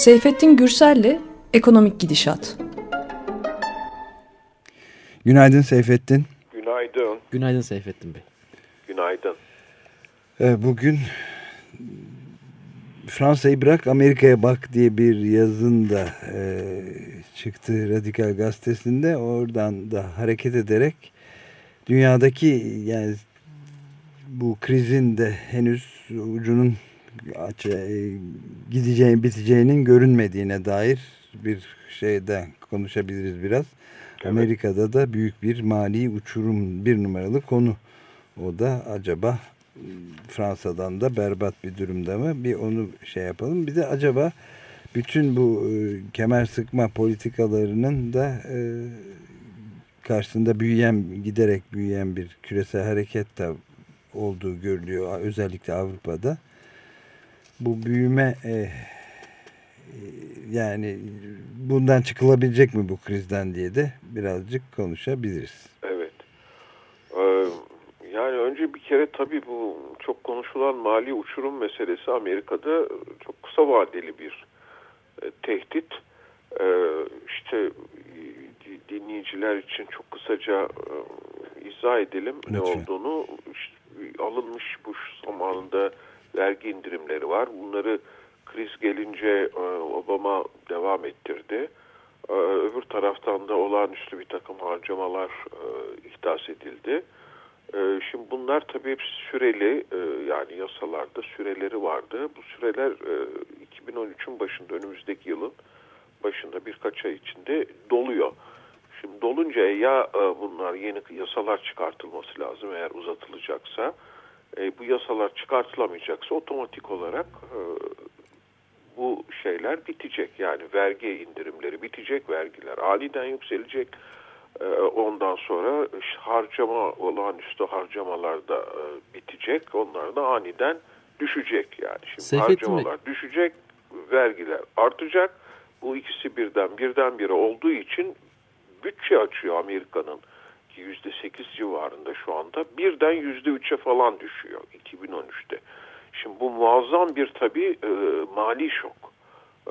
Seyfettin Gürsel'le Ekonomik Gidişat. Günaydın Seyfettin. Günaydın. Günaydın Seyfettin Bey. Günaydın. Ee, bugün Fransa'yı bırak Amerika'ya bak diye bir yazın da e, çıktı Radikal Gazetesi'nde. Oradan da hareket ederek dünyadaki yani bu krizin de henüz ucunun gideceğin biteceğinin görünmediğine dair bir şeyden konuşabiliriz biraz. Evet. Amerika'da da büyük bir mali uçurum bir numaralı konu. O da acaba Fransa'dan da berbat bir durumda mı? Bir onu şey yapalım. Bir de acaba bütün bu e, kemer sıkma politikalarının da e, karşısında büyüyen, giderek büyüyen bir küresel hareket de olduğu görülüyor. Özellikle Avrupa'da. Bu büyüme e, e, yani bundan çıkılabilecek mi bu krizden diye de birazcık konuşabiliriz. Evet. Ee, yani önce bir kere tabii bu çok konuşulan mali uçurum meselesi Amerika'da çok kısa vadeli bir e, tehdit. Ee, işte dinleyiciler için çok kısaca e, izah edelim Lütfen. ne olduğunu. İşte, alınmış bu zamanında vergi indirimleri var. Bunları kriz gelince e, Obama devam ettirdi. E, öbür taraftan da olağanüstü bir takım harcamalar e, ihdas edildi. Şimdi bunlar tabii hep süreli yani yasalarda süreleri vardı. Bu süreler 2013'ün başında önümüzdeki yılın başında birkaç ay içinde doluyor. Şimdi dolunca ya bunlar yeni yasalar çıkartılması lazım eğer uzatılacaksa e, bu yasalar çıkartılamayacaksa otomatik olarak e, bu şeyler bitecek. Yani vergi indirimleri bitecek, vergiler aniden yükselecek. E, ondan sonra harcama, olağanüstü harcamalar da e, bitecek. Onlar da aniden düşecek yani. Şimdi Seyfettin harcamalar mi? düşecek, vergiler artacak. Bu ikisi birden birdenbire olduğu için bütçe açıyor Amerika'nın %8 civarında şu anda birden %3'e falan düşüyor 2013'te. Şimdi bu muazzam bir tabii e, mali şok.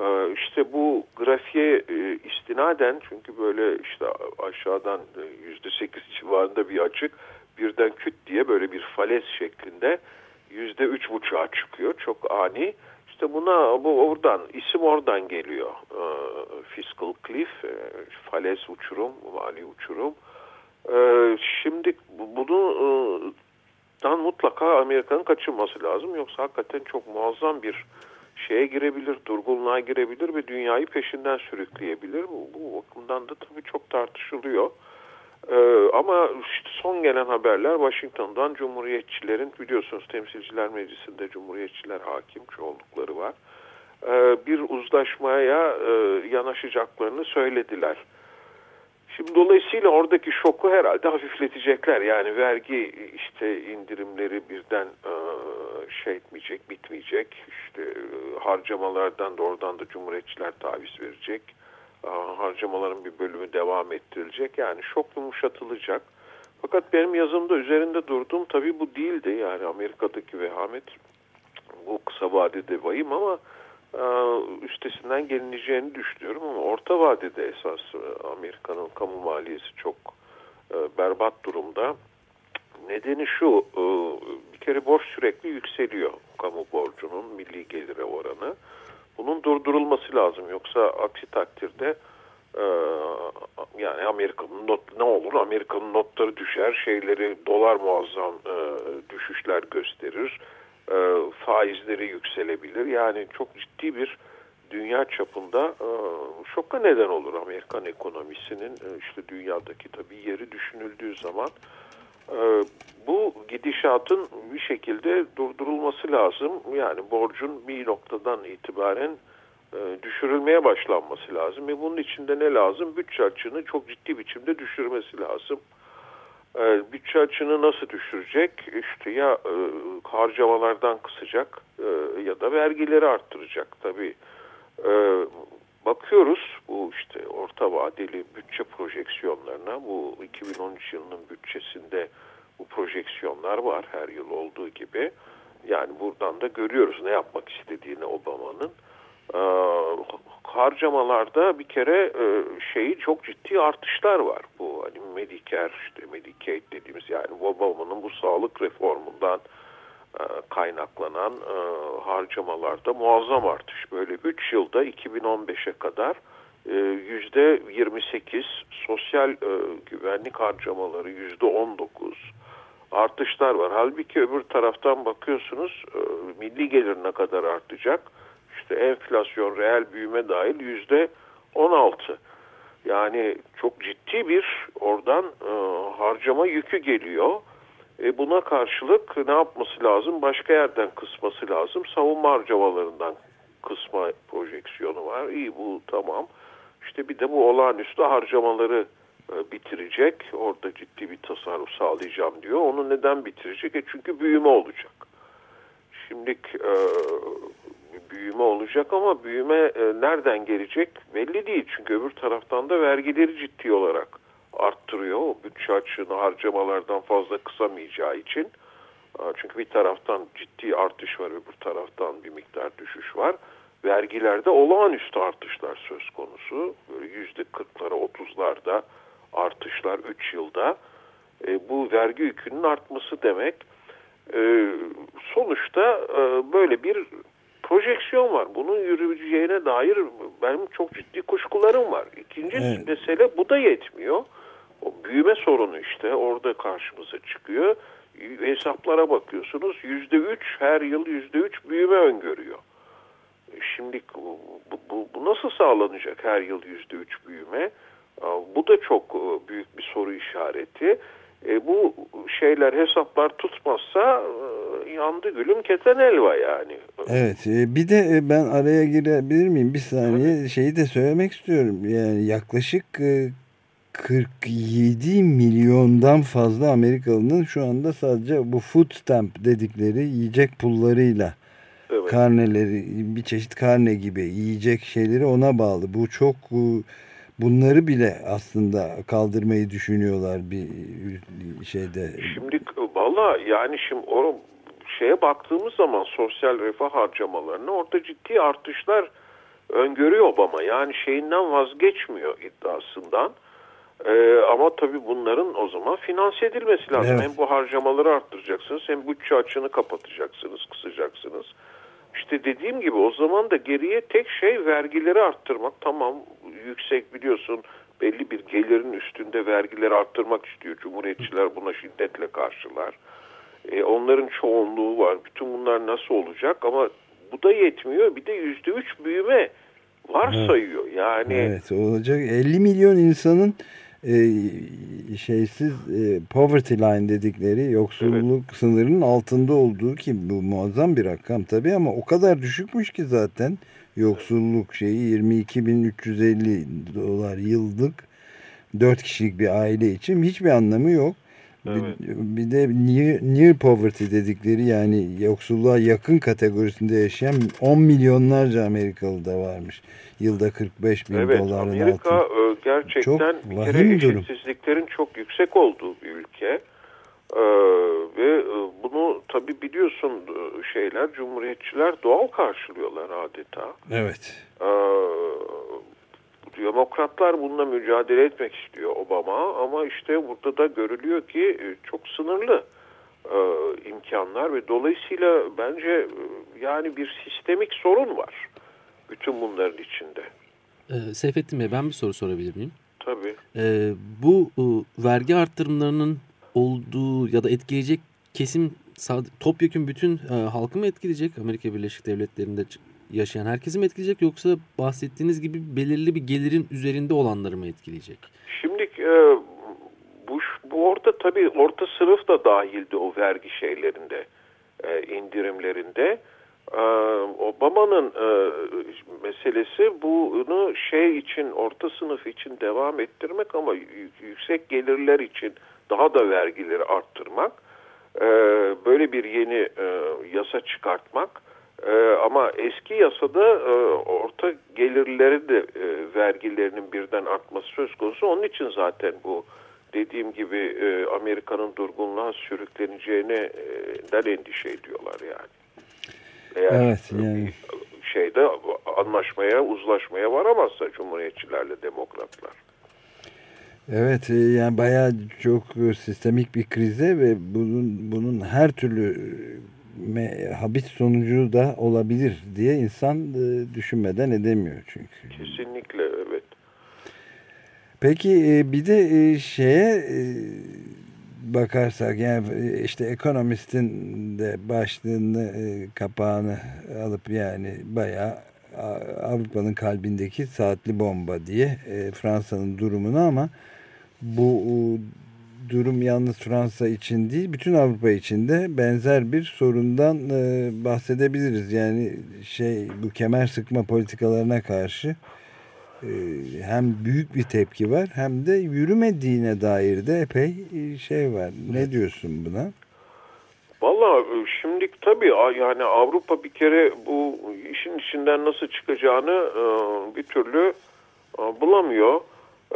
E, işte bu grafiğe e, istinaden çünkü böyle işte aşağıdan e, %8 civarında bir açık birden küt diye böyle bir falez şeklinde %3,5'a çıkıyor. Çok ani. İşte buna bu oradan isim oradan geliyor. E, fiscal cliff, e, falez uçurum, mali uçurum. Ee, şimdi bunu e, dan mutlaka Amerika'nın kaçınması lazım. Yoksa hakikaten çok muazzam bir şeye girebilir, durgunluğa girebilir ve dünyayı peşinden sürükleyebilir. Bu, bu bakımdan da tabii çok tartışılıyor. Ee, ama işte son gelen haberler Washington'dan Cumhuriyetçilerin biliyorsunuz Temsilciler Meclisi'nde Cumhuriyetçiler hakim çoğunlukları var. Ee, bir uzlaşmaya e, yanaşacaklarını söylediler. Şimdi dolayısıyla oradaki şoku herhalde hafifletecekler. Yani vergi işte indirimleri birden e, şey etmeyecek, bitmeyecek. İşte e, harcamalardan da oradan da cumhuriyetçiler taviz verecek. E, harcamaların bir bölümü devam ettirilecek. Yani şok yumuşatılacak. Fakat benim yazımda üzerinde durduğum tabii bu değildi. Yani Amerika'daki vehamet bu kısa vadede vahim ama üstesinden gelineceğini düşünüyorum ama orta vadede esas e, Amerika'nın kamu maliyesi çok e, berbat durumda. Nedeni şu, bir kere borç sürekli yükseliyor kamu borcunun milli gelire oranı. Bunun durdurulması lazım yoksa aksi takdirde yani Amerika'nın not ne olur Amerika'nın notları düşer şeyleri dolar muazzam düşüşler gösterir e, faizleri yükselebilir. Yani çok ciddi bir dünya çapında e, şoka neden olur Amerikan ekonomisinin e, işte dünyadaki tabii yeri düşünüldüğü zaman e, bu gidişatın bir şekilde durdurulması lazım. Yani borcun bir noktadan itibaren e, düşürülmeye başlanması lazım. Ve bunun içinde ne lazım? Bütçe açığını çok ciddi biçimde düşürmesi lazım. E, bütçe açını nasıl düşürecek? İşte ya e, harcamalardan kısacak e, ya da vergileri arttıracak. Tabii e, bakıyoruz bu işte orta vadeli bütçe projeksiyonlarına. Bu 2013 yılının bütçesinde bu projeksiyonlar var her yıl olduğu gibi. Yani buradan da görüyoruz ne yapmak istediğini Obama'nın. e, harcamalarda bir kere e, şeyi çok ciddi artışlar var. Bu hani Medicare işte Medicaid dediğimiz yani Obama'nın bu sağlık reformundan e, kaynaklanan e, harcamalarda muazzam artış. Böyle 3 yılda 2015'e kadar e, yüzde 28 sosyal e, güvenlik harcamaları yüzde 19 artışlar var. Halbuki öbür taraftan bakıyorsunuz e, milli gelir ne kadar artacak? İşte enflasyon, reel büyüme dahil yüzde 16. Yani çok ciddi bir oradan e, harcama yükü geliyor. E, buna karşılık ne yapması lazım? Başka yerden kısması lazım. Savunma harcamalarından kısma projeksiyonu var. İyi bu tamam. İşte bir de bu olağanüstü harcamaları e, bitirecek. Orada ciddi bir tasarruf sağlayacağım diyor. Onu neden bitirecek? E çünkü büyüme olacak. Şimdi e, büyüme olacak ama büyüme e, nereden gelecek belli değil. Çünkü öbür taraftan da vergileri ciddi olarak arttırıyor. O bütçe açığını harcamalardan fazla kısamayacağı için. E, çünkü bir taraftan ciddi artış var, öbür taraftan bir miktar düşüş var. Vergilerde olağanüstü artışlar söz konusu. Böyle yüzde kırklara, otuzlarda artışlar 3 yılda. E, bu vergi yükünün artması demek. E, sonuçta e, böyle bir projeksiyon var. Bunun yürüyeceğine dair benim çok ciddi kuşkularım var. İkinci evet. mesele bu da yetmiyor. O büyüme sorunu işte orada karşımıza çıkıyor. Hesaplara bakıyorsunuz yüzde üç her yıl yüzde üç büyüme öngörüyor. Şimdi bu, bu, bu nasıl sağlanacak her yıl yüzde üç büyüme? Bu da çok e, büyük bir soru işareti. E, bu şeyler hesaplar tutmazsa e, yandı gülüm keten elva yani. Evet e, bir de e, ben araya girebilir miyim bir saniye Tabii. şeyi de söylemek istiyorum. Yani yaklaşık e, 47 milyondan fazla Amerikalının şu anda sadece bu food stamp dedikleri yiyecek pullarıyla evet. karneleri bir çeşit karne gibi yiyecek şeyleri ona bağlı. Bu çok bunları bile aslında kaldırmayı düşünüyorlar bir şeyde. Şimdi valla yani şimdi o şeye baktığımız zaman sosyal refah harcamalarına orada ciddi artışlar öngörüyor Obama. Yani şeyinden vazgeçmiyor iddiasından. Ee, ama tabii bunların o zaman finanse edilmesi lazım. Evet. Hem bu harcamaları arttıracaksınız hem bütçe açığını kapatacaksınız, kısacaksınız. İşte dediğim gibi o zaman da geriye tek şey vergileri arttırmak. Tamam yüksek biliyorsun belli bir gelirin üstünde vergileri arttırmak istiyor. Cumhuriyetçiler buna şiddetle karşılar. E, onların çoğunluğu var. Bütün bunlar nasıl olacak ama bu da yetmiyor. Bir de yüzde üç büyüme varsayıyor. Yani Evet olacak. 50 milyon insanın e, şeysiz e, poverty line dedikleri yoksulluk evet. sınırının altında olduğu ki bu muazzam bir rakam tabii ama o kadar düşükmüş ki zaten yoksulluk şeyi 22.350 dolar yıllık 4 kişilik bir aile için hiçbir anlamı yok. Evet. Bir, bir de near, near poverty dedikleri yani yoksulluğa yakın kategorisinde yaşayan 10 milyonlarca Amerikalı da varmış. Yılda 45 bin evet, doların Amerika altı. gerçekten çok bir kere eşitsizliklerin çok yüksek olduğu bir ülke. Ee, ve e, bunu tabi biliyorsun e, şeyler cumhuriyetçiler doğal karşılıyorlar adeta. Evet. Ee, demokratlar bununla mücadele etmek istiyor Obama ama işte burada da görülüyor ki e, çok sınırlı e, imkanlar ve dolayısıyla bence yani bir sistemik sorun var bütün bunların içinde. Ee, Seyfettin Bey ben bir soru sorabilir miyim? Tabii. Ee, bu e, vergi arttırımlarının olduğu ya da etkileyecek kesim topyekun bütün e, halkı mı etkileyecek Amerika Birleşik Devletleri'nde yaşayan herkesi mi etkileyecek yoksa bahsettiğiniz gibi belirli bir gelirin üzerinde olanları mı etkileyecek? Şimdi e, bu, bu orada tabii orta sınıf da dahildi o vergi şeylerinde e, indirimlerinde. E, Obama'nın e, meselesi bunu şey için orta sınıf için devam ettirmek ama yüksek gelirler için daha da vergileri arttırmak. E, böyle bir yeni e, yasa çıkartmak ee, ama eski yasada e, orta gelirleri de e, vergilerinin birden artması söz konusu. Onun için zaten bu dediğim gibi e, Amerika'nın durgunluğa sürükleneceğinden endişe ediyorlar yani. Eğer evet, yani. şeyde anlaşmaya, uzlaşmaya varamazsa Cumhuriyetçilerle demokratlar. Evet e, yani bayağı çok sistemik bir krize ve bunun bunun her türlü me, habis sonucu da olabilir diye insan e, düşünmeden edemiyor çünkü. Kesinlikle evet. Peki e, bir de şeye bakarsak yani işte ekonomistin de başlığını kapağını alıp yani bayağı Avrupa'nın kalbindeki saatli bomba diye Fransa'nın durumunu ama bu durum yalnız Fransa için değil bütün Avrupa için de benzer bir sorundan e, bahsedebiliriz. Yani şey bu kemer sıkma politikalarına karşı e, hem büyük bir tepki var hem de yürümediğine dair de epey e, şey var. Ne diyorsun buna? Valla e, şimdi tabii yani Avrupa bir kere bu işin içinden nasıl çıkacağını e, bir türlü bulamıyor.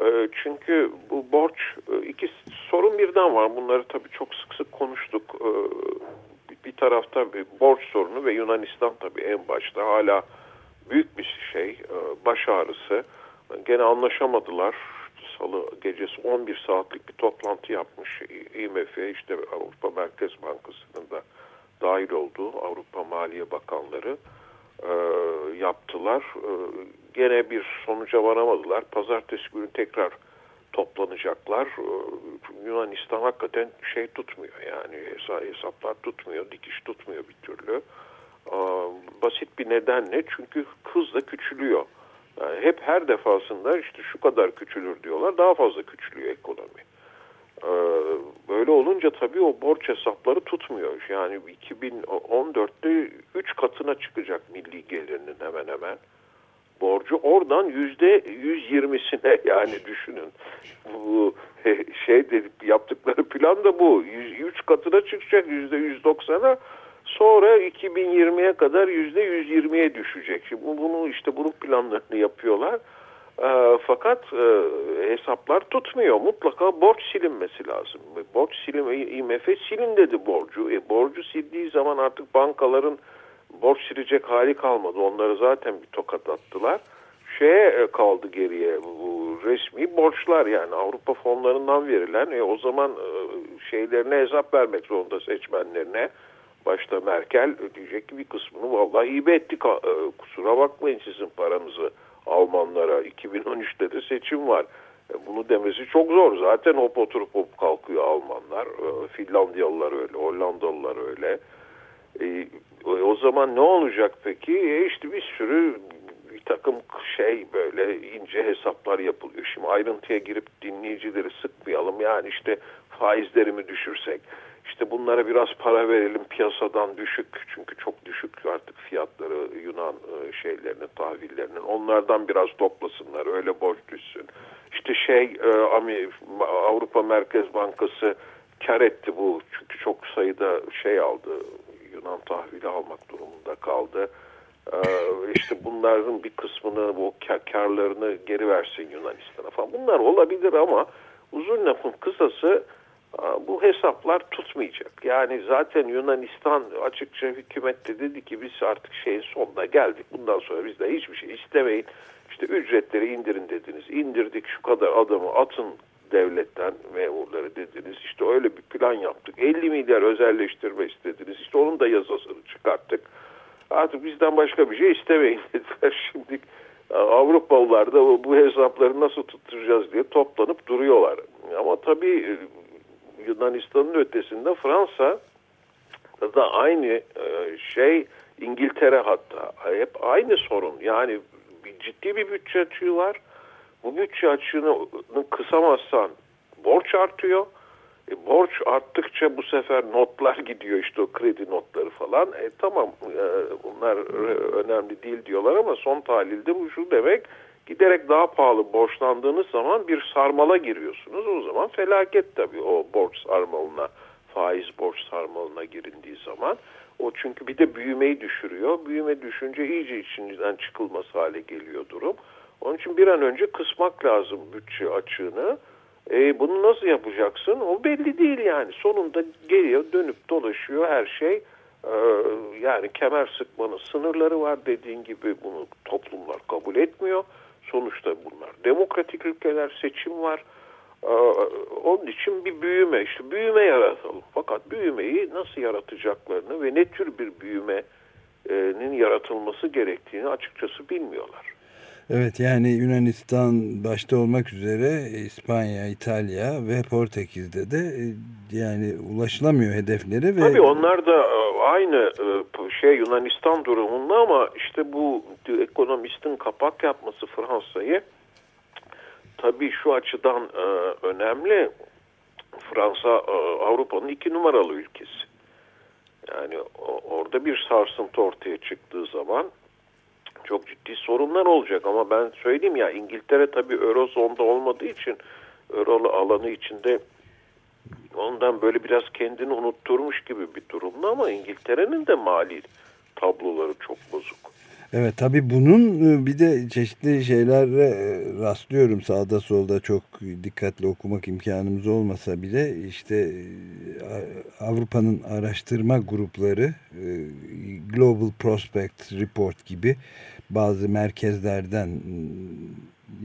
Ee, çünkü bu borç e, iki sorun birden var. Bunları tabii çok sık sık konuştuk. Ee, bir tarafta bir borç sorunu ve Yunanistan tabii en başta hala büyük bir şey, e, baş ağrısı. Gene anlaşamadılar. Salı gecesi 11 saatlik bir toplantı yapmış IMF, işte Avrupa Merkez Bankası'nın da dahil olduğu Avrupa Maliye Bakanları e, yaptılar. Gene bir sonuca varamadılar. Pazartesi günü tekrar toplanacaklar. E, Yunanistan hakikaten şey tutmuyor yani hesaplar tutmuyor, dikiş tutmuyor bir türlü. E, basit bir nedenle çünkü hızla küçülüyor. Yani hep her defasında işte şu kadar küçülür diyorlar daha fazla küçülüyor ekonomi. Ee, böyle olunca tabii o borç hesapları tutmuyor. Yani 2014'te 3 katına çıkacak milli gelirinin hemen hemen borcu. Oradan yüzde 120'sine yani düşünün. Bu şey dedik yaptıkları plan da bu. 3 katına çıkacak yüzde 190'a. Sonra 2020'ye kadar yüzde 120'ye düşecek. Şimdi bunu işte bunun planlarını yapıyorlar. E, fakat e, hesaplar tutmuyor. Mutlaka borç silinmesi lazım. Borç silim IMF silin dedi borcu. E, borcu sildiği zaman artık bankaların borç silecek hali kalmadı. Onları zaten bir tokat attılar. Şeye e, kaldı geriye bu resmi borçlar yani Avrupa fonlarından verilen e, o zaman e, şeylerine hesap vermek zorunda seçmenlerine. Başta Merkel diyecek ki bir kısmını vallahi hibe ettik e, kusura bakmayın sizin paranızı Almanlara. 2013'te de seçim var. E, bunu demesi çok zor. Zaten hop oturup hop kalkıyor Almanlar. E, Finlandiyalılar öyle, Hollandalılar öyle. E, o zaman ne olacak peki? E işte bir sürü bir takım şey böyle ince hesaplar yapılıyor. Şimdi ayrıntıya girip dinleyicileri sıkmayalım. Yani işte faizleri mi düşürsek? İşte bunlara biraz para verelim piyasadan düşük çünkü çok düşük artık fiyatları Yunan e, şeylerinin tahvillerinin onlardan biraz toplasınlar öyle borç düşsün. İşte şey e, Avrupa Merkez Bankası kar etti bu çünkü çok sayıda şey aldı Yunan tahvili almak durumunda kaldı. Ee, işte bunların bir kısmını bu karlarını geri versin Yunanistan'a falan. Bunlar olabilir ama uzun lafın kısası bu hesaplar tutmayacak. Yani zaten Yunanistan açıkça hükümette dedi ki biz artık şeyin sonuna geldik. Bundan sonra bizden hiçbir şey istemeyin. İşte ücretleri indirin dediniz. İndirdik şu kadar adamı atın devletten memurları dediniz. İşte öyle bir plan yaptık. 50 milyar özelleştirme istediniz. İşte onun da yazısını çıkarttık. Artık bizden başka bir şey istemeyin dediler. Şimdi Avrupalılar da bu hesapları nasıl tutturacağız diye toplanıp duruyorlar. Ama tabii Yunanistan'ın ötesinde Fransa da aynı e, şey İngiltere hatta hep aynı sorun. Yani ciddi bir bütçe açığı var. Bu bütçe açığını kısamazsan borç artıyor. E, borç arttıkça bu sefer notlar gidiyor işte o kredi notları falan. E, tamam e, bunlar önemli değil diyorlar ama son tahlilde bu şu demek giderek daha pahalı borçlandığınız zaman bir sarmala giriyorsunuz. O zaman felaket tabii o borç sarmalına, faiz borç sarmalına girindiği zaman. O çünkü bir de büyümeyi düşürüyor. Büyüme düşünce iyice içinden çıkılması hale geliyor durum. Onun için bir an önce kısmak lazım bütçe açığını. E, bunu nasıl yapacaksın? O belli değil yani. Sonunda geliyor dönüp dolaşıyor her şey yani kemer sıkmanın sınırları var dediğin gibi bunu toplumlar kabul etmiyor. Sonuçta bunlar demokratik ülkeler seçim var. Onun için bir büyüme işte büyüme yaratalım. Fakat büyümeyi nasıl yaratacaklarını ve ne tür bir büyümenin yaratılması gerektiğini açıkçası bilmiyorlar. Evet yani Yunanistan başta olmak üzere İspanya, İtalya ve Portekiz'de de e, yani ulaşılamıyor hedefleri. Ve... Tabii onlar da e, aynı e, şey Yunanistan durumunda ama işte bu ekonomistin kapak yapması Fransa'yı tabii şu açıdan önemli. Fransa Avrupa'nın iki numaralı ülkesi. Yani orada bir sarsıntı ortaya çıktığı zaman çok ciddi sorunlar olacak ama ben söyleyeyim ya İngiltere tabii Eurozon'da olmadığı için Euro alanı içinde ondan böyle biraz kendini unutturmuş gibi bir durumda ama İngiltere'nin de mali tabloları çok bozuk. Evet tabi bunun e, bir de çeşitli şeylerle e, rastlıyorum sağda solda çok dikkatli okumak imkanımız olmasa bile işte e, Avrupa'nın araştırma grupları Global Prospect Report gibi bazı merkezlerden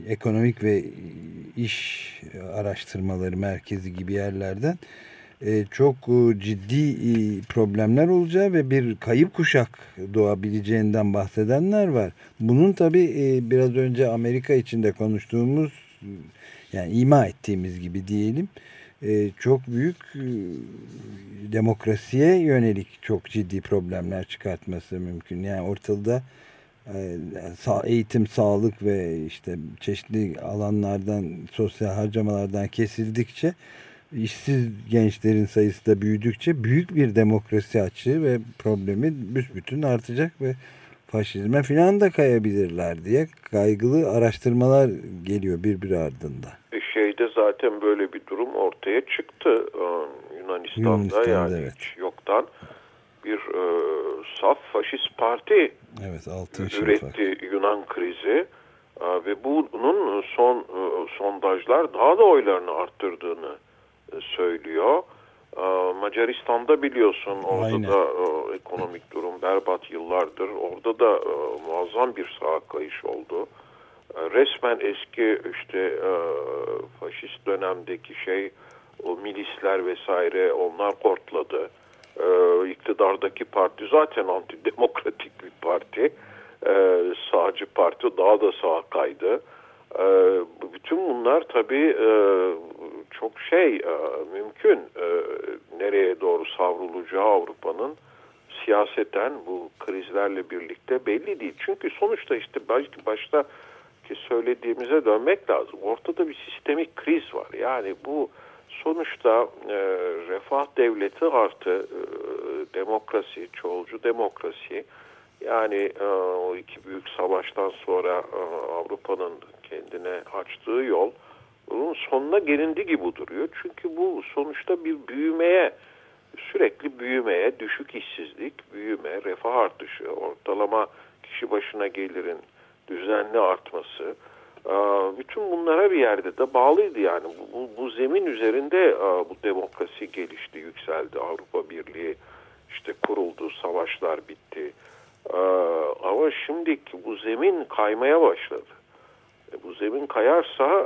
ekonomik ve iş araştırmaları merkezi gibi yerlerden e, çok e, ciddi e, problemler olacağı ve bir kayıp kuşak doğabileceğinden bahsedenler var. Bunun tabi biraz önce Amerika içinde konuştuğumuz yani ima ettiğimiz gibi diyelim çok büyük demokrasiye yönelik çok ciddi problemler çıkartması mümkün. Yani ortada eğitim, sağlık ve işte çeşitli alanlardan, sosyal harcamalardan kesildikçe işsiz gençlerin sayısı da büyüdükçe büyük bir demokrasi açığı ve problemi büsbütün artacak ve faşizme filan da kayabilirler diye kaygılı araştırmalar geliyor birbiri ardında. E şeyde zaten böyle bir durum ortaya çıktı e, Yunanistan'da, Yunanistan'da yani evet. hiç yoktan bir e, saf faşist parti evet, üretti Yunan krizi e, ve bunun son e, sondajlar daha da oylarını arttırdığını söylüyor. Ee, Macaristan'da biliyorsun orada Aynen. da e, ekonomik durum berbat yıllardır. Orada da e, muazzam bir sağ kayış oldu. E, resmen eski işte faşist dönemdeki şey o milisler vesaire onlar kortladı. İktidardaki parti zaten antidemokratik bir parti. Sağcı parti daha da sağa kaydı. Bütün bunlar tabii çok şey e, mümkün e, nereye doğru savrulacağı Avrupa'nın siyaseten bu krizlerle birlikte belli değil. Çünkü sonuçta işte baş, başta ki söylediğimize dönmek lazım. Ortada bir sistemik kriz var. Yani bu sonuçta e, refah devleti artı e, demokrasi, çoğulcu demokrasi yani e, o iki büyük savaştan sonra e, Avrupa'nın kendine açtığı yol bunun sonuna gelindi gibi duruyor. Çünkü bu sonuçta bir büyümeye, sürekli büyümeye, düşük işsizlik, büyüme, refah artışı, ortalama kişi başına gelirin düzenli artması, bütün bunlara bir yerde de bağlıydı yani. Zemin üzerinde bu demokrasi gelişti, yükseldi. Avrupa Birliği işte kuruldu, savaşlar bitti. Ama şimdiki bu zemin kaymaya başladı. E, bu zemin kayarsa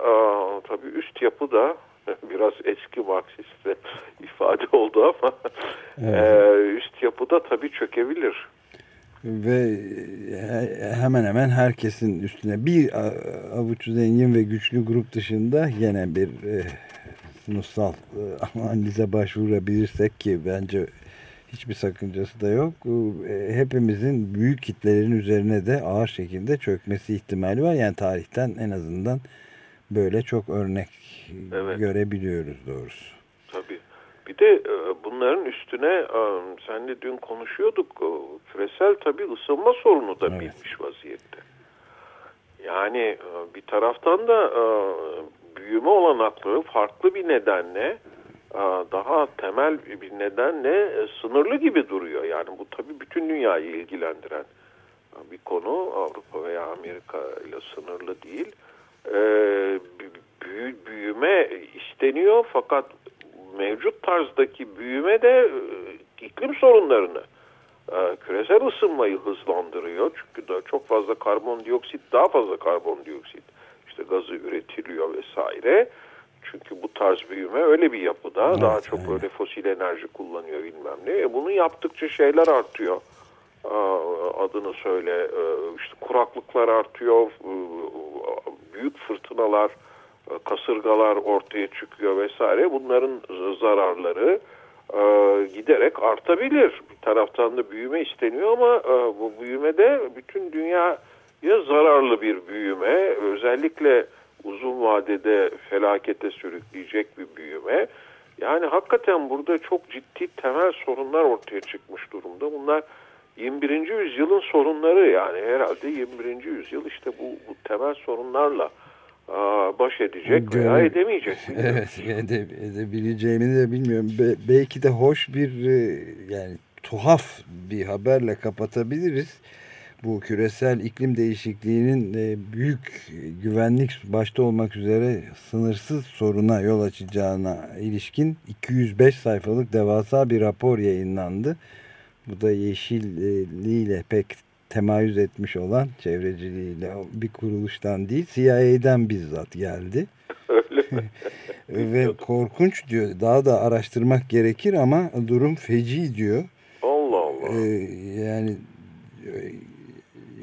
tabii üst yapı da biraz eski Marksist ifade oldu ama evet. e, üst yapı da tabii çökebilir. Ve hemen hemen herkesin üstüne bir avuç zengin ve güçlü grup dışında yine bir e, sınıfsal e, analize başvurabilirsek ki bence hiçbir sakıncası da yok. E, hepimizin büyük kitlelerin üzerine de ağır şekilde çökmesi ihtimali var. Yani tarihten en azından böyle çok örnek evet. görebiliyoruz doğrusu. Tabii. Bir de e, bunların üstüne senle dün konuşuyorduk. Küresel tabii ısınma sorunu da evet. bilmiş vaziyette. Yani bir taraftan da büyüme olanakları farklı bir nedenle daha temel bir nedenle e, sınırlı gibi duruyor. Yani bu tabii bütün dünyayı ilgilendiren bir konu. Avrupa veya Amerika ile sınırlı değil. Büyüme isteniyor fakat mevcut tarzdaki büyüme de e, iklim sorunlarını e, küresel ısınmayı hızlandırıyor. Çünkü da çok fazla karbondioksit, daha fazla karbondioksit işte gazı üretiliyor vesaire. Çünkü bu tarz büyüme öyle bir yapıda evet, daha çok evet. böyle fosil enerji kullanıyor bilmem ne. E bunu yaptıkça şeyler artıyor. Adını söyle e, işte kuraklıklar artıyor, e, büyük fırtınalar, e, kasırgalar ortaya çıkıyor vesaire. Bunların zararları giderek artabilir. Bir taraftan da büyüme isteniyor ama bu büyümede bütün dünyaya zararlı bir büyüme. Özellikle uzun vadede felakete sürükleyecek bir büyüme. Yani hakikaten burada çok ciddi temel sorunlar ortaya çıkmış durumda. Bunlar 21. yüzyılın sorunları yani herhalde 21. yüzyıl işte bu, bu temel sorunlarla baş edecek veya edemeyecek. Evet ede, edebileceğimi de bilmiyorum. Be, belki de hoş bir e, yani tuhaf bir haberle kapatabiliriz bu küresel iklim değişikliğinin e, büyük güvenlik başta olmak üzere sınırsız soruna yol açacağına ilişkin 205 sayfalık devasa bir rapor yayınlandı. Bu da yeşilliğiyle pek temayüz etmiş olan çevreciliğiyle bir kuruluştan değil CIA'den bizzat geldi. Ve korkunç diyor. Daha da araştırmak gerekir ama durum feci diyor. Allah Allah. Ee, yani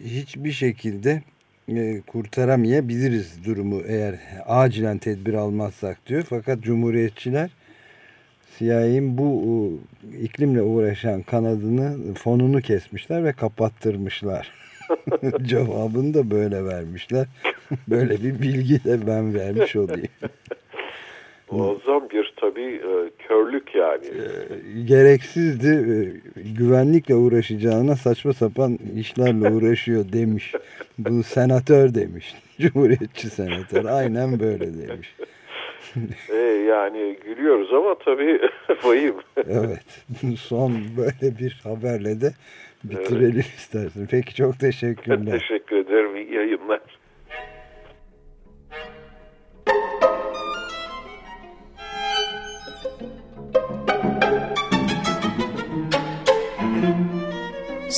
hiçbir şekilde e, kurtaramayabiliriz durumu eğer acilen tedbir almazsak diyor. Fakat Cumhuriyetçiler CIA'nin bu iklimle uğraşan kanadını fonunu kesmişler ve kapattırmışlar. Cevabını da böyle vermişler. böyle bir bilgi de ben vermiş olayım. Muazzam bir tabii e, körlük yani. E, gereksizdi. E, güvenlikle uğraşacağına saçma sapan işlerle uğraşıyor demiş. Bu senatör demiş. Cumhuriyetçi senatör. Aynen böyle demiş. e, yani gülüyoruz ama tabii vahim. evet. Son böyle bir haberle de bitirelim evet. istersin. Peki çok teşekkürler. Teşekkür ederim. İyi yayınlar.